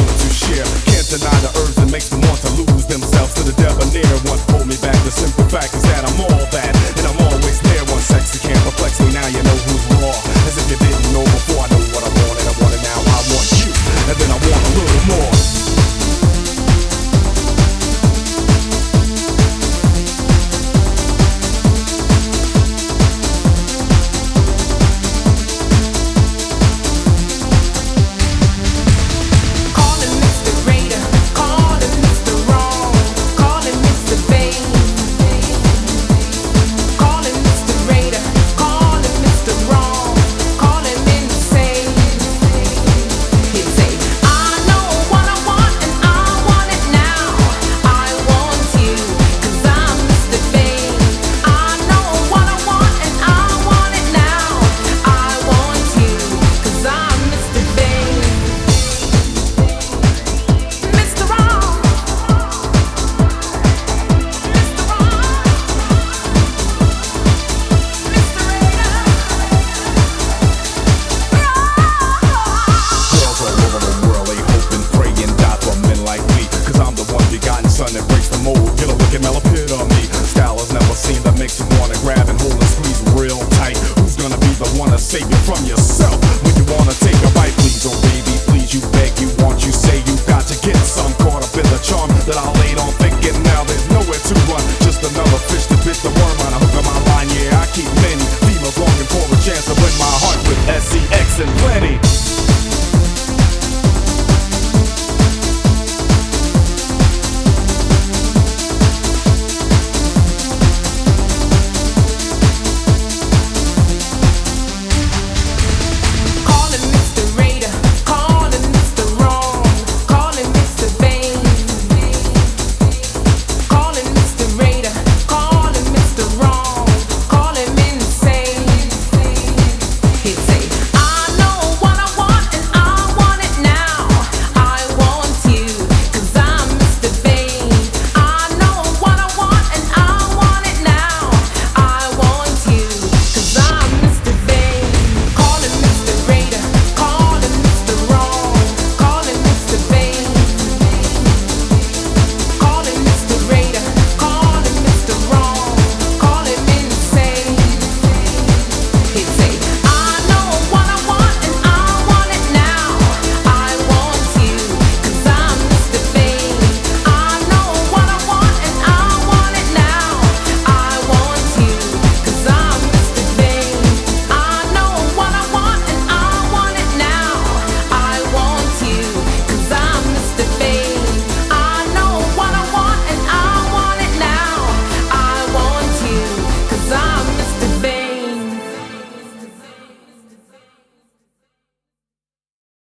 wanted to share. Can't deny the urge that makes them want to lose themselves to the debonair one. Hold me back, the simple fact is that I'm all that. a scene that makes you wanna grab and hold and squeeze real tight. Who's gonna be the one to save you from yourself when you wanna take